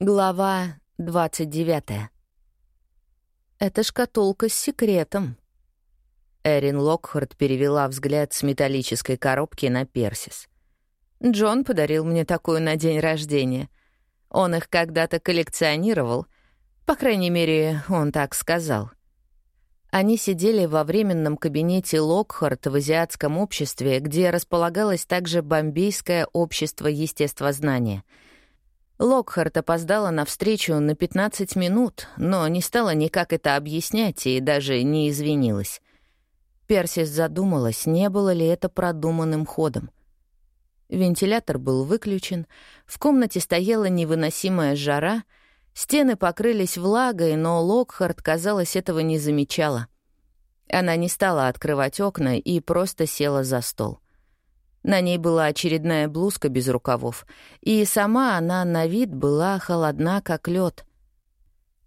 Глава 29. Это шкатулка с секретом. Эрин Локхард перевела взгляд с металлической коробки на Персис. Джон подарил мне такую на день рождения. Он их когда-то коллекционировал. По крайней мере, он так сказал. Они сидели во временном кабинете Локхарт в азиатском обществе, где располагалось также Бомбейское общество естествознания — Локхарт опоздала на встречу на 15 минут, но не стала никак это объяснять и даже не извинилась. Персис задумалась, не было ли это продуманным ходом. Вентилятор был выключен, в комнате стояла невыносимая жара, стены покрылись влагой, но Локхарт, казалось, этого не замечала. Она не стала открывать окна и просто села за стол. На ней была очередная блузка без рукавов, и сама она на вид была холодна, как лед.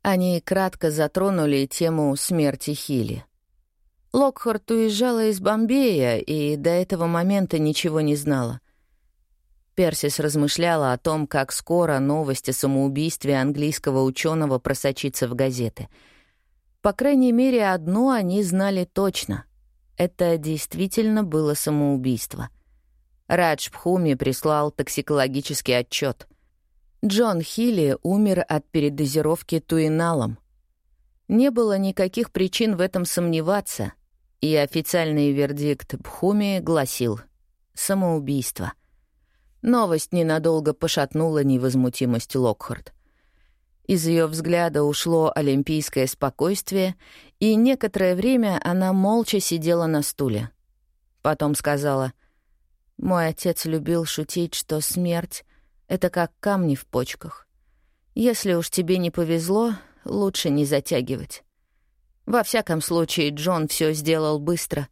Они кратко затронули тему смерти Хилли. Локхарт уезжала из Бомбея и до этого момента ничего не знала. Персис размышляла о том, как скоро новость о самоубийстве английского ученого просочится в газеты. По крайней мере, одно они знали точно. Это действительно было самоубийство — Радж Пхуми прислал токсикологический отчет. Джон Хилли умер от передозировки туиналом. Не было никаких причин в этом сомневаться, и официальный вердикт Пхуми гласил «самоубийство». Новость ненадолго пошатнула невозмутимость Локхард. Из ее взгляда ушло олимпийское спокойствие, и некоторое время она молча сидела на стуле. Потом сказала — мой отец любил шутить, что смерть — это как камни в почках. Если уж тебе не повезло, лучше не затягивать. Во всяком случае, Джон все сделал быстро.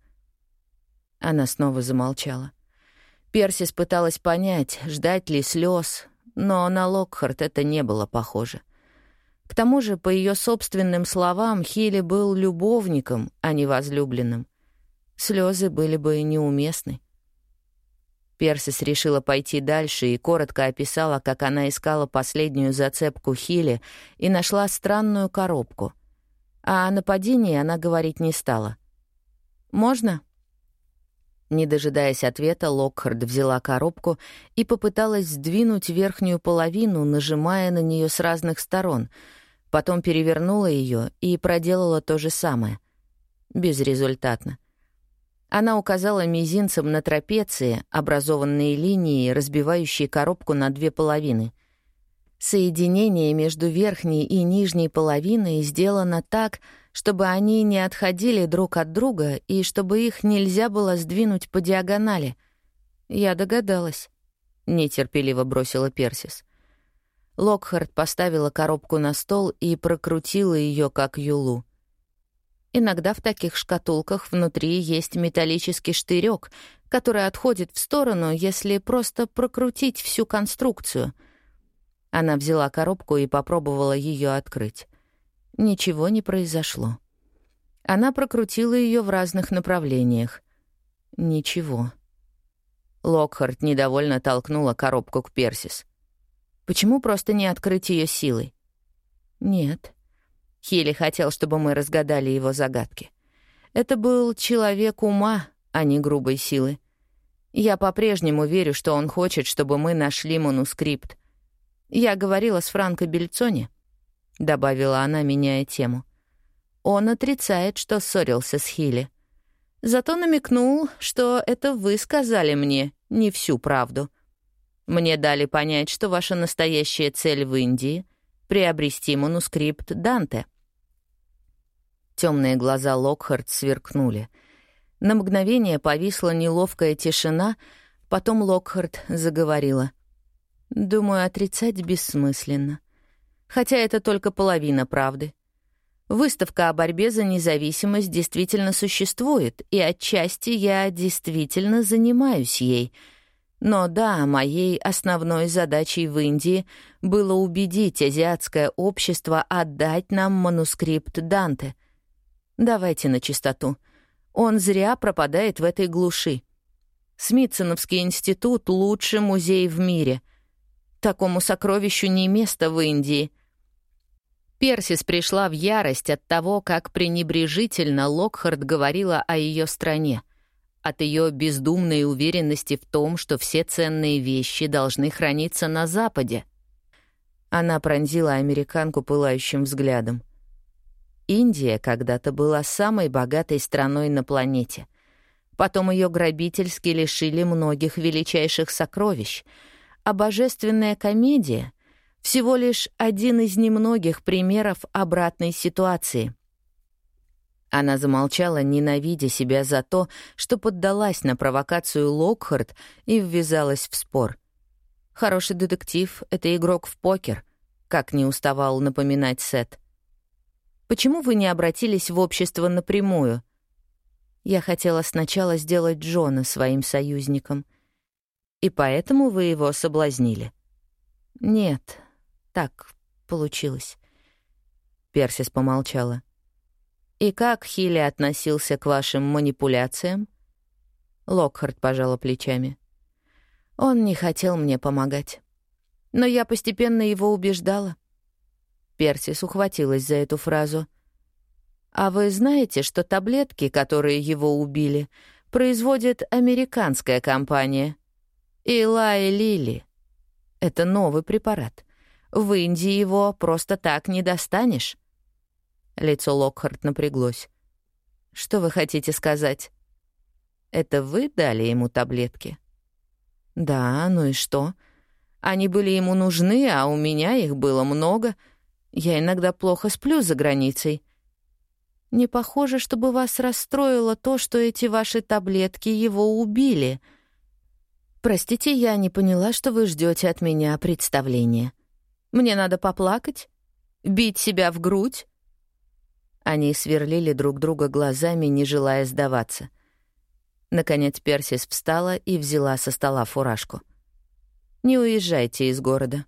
Она снова замолчала. Персис пыталась понять, ждать ли слез, но на Локхарт это не было похоже. К тому же, по ее собственным словам, Хилли был любовником, а не возлюбленным. Слезы были бы неуместны. Персис решила пойти дальше и коротко описала, как она искала последнюю зацепку Хилли и нашла странную коробку. А о нападении она говорить не стала. «Можно?» Не дожидаясь ответа, Локхард взяла коробку и попыталась сдвинуть верхнюю половину, нажимая на нее с разных сторон. Потом перевернула ее и проделала то же самое. Безрезультатно. Она указала мизинцем на трапеции, образованные линии, разбивающие коробку на две половины. Соединение между верхней и нижней половиной сделано так, чтобы они не отходили друг от друга и чтобы их нельзя было сдвинуть по диагонали. Я догадалась. Нетерпеливо бросила Персис. Локхард поставила коробку на стол и прокрутила ее как юлу. Иногда в таких шкатулках внутри есть металлический штырек, который отходит в сторону, если просто прокрутить всю конструкцию. Она взяла коробку и попробовала ее открыть. Ничего не произошло. Она прокрутила ее в разных направлениях. Ничего. Локхарт недовольно толкнула коробку к Персис. «Почему просто не открыть ее силой?» «Нет, Хилли хотел, чтобы мы разгадали его загадки. Это был человек ума, а не грубой силы. Я по-прежнему верю, что он хочет, чтобы мы нашли манускрипт. Я говорила с Франко Бельцони, — добавила она, меняя тему. Он отрицает, что ссорился с Хилли. Зато намекнул, что это вы сказали мне не всю правду. Мне дали понять, что ваша настоящая цель в Индии — приобрести манускрипт Данте. Темные глаза Локхард сверкнули. На мгновение повисла неловкая тишина, потом Локхард заговорила. «Думаю, отрицать бессмысленно. Хотя это только половина правды. Выставка о борьбе за независимость действительно существует, и отчасти я действительно занимаюсь ей. Но да, моей основной задачей в Индии было убедить азиатское общество отдать нам манускрипт Данте — Давайте на чистоту. Он зря пропадает в этой глуши. Смитсоновский институт — лучший музей в мире. Такому сокровищу не место в Индии. Персис пришла в ярость от того, как пренебрежительно Локхард говорила о ее стране, от ее бездумной уверенности в том, что все ценные вещи должны храниться на Западе. Она пронзила американку пылающим взглядом. Индия когда-то была самой богатой страной на планете. Потом ее грабительски лишили многих величайших сокровищ, а божественная комедия — всего лишь один из немногих примеров обратной ситуации. Она замолчала, ненавидя себя за то, что поддалась на провокацию Локхард и ввязалась в спор. Хороший детектив — это игрок в покер, как не уставал напоминать Сет — Почему вы не обратились в общество напрямую? Я хотела сначала сделать Джона своим союзником. И поэтому вы его соблазнили? Нет, так получилось. Персис помолчала. И как Хилли относился к вашим манипуляциям? Локхард пожала плечами. Он не хотел мне помогать. Но я постепенно его убеждала. Персис ухватилась за эту фразу. «А вы знаете, что таблетки, которые его убили, производит американская компания? Илай Лили. Это новый препарат. В Индии его просто так не достанешь». Лицо Локхарт напряглось. «Что вы хотите сказать?» «Это вы дали ему таблетки?» «Да, ну и что? Они были ему нужны, а у меня их было много», я иногда плохо сплю за границей. Не похоже, чтобы вас расстроило то, что эти ваши таблетки его убили. Простите, я не поняла, что вы ждете от меня представления. Мне надо поплакать? Бить себя в грудь?» Они сверлили друг друга глазами, не желая сдаваться. Наконец Персис встала и взяла со стола фуражку. «Не уезжайте из города.